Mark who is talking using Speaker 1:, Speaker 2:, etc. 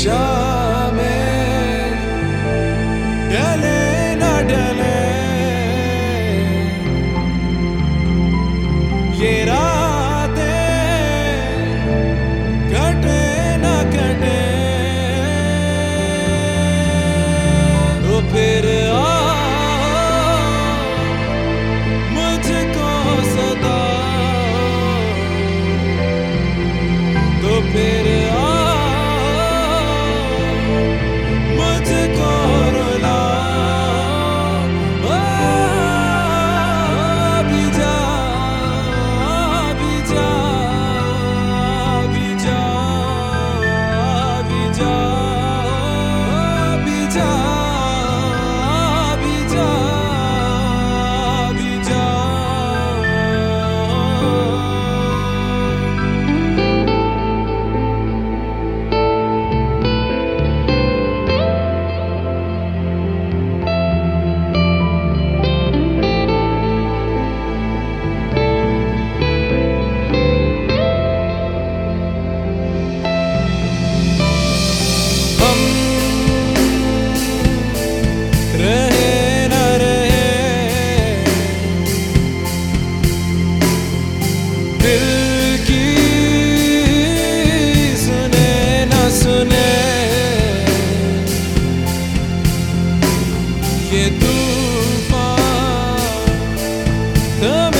Speaker 1: show. também.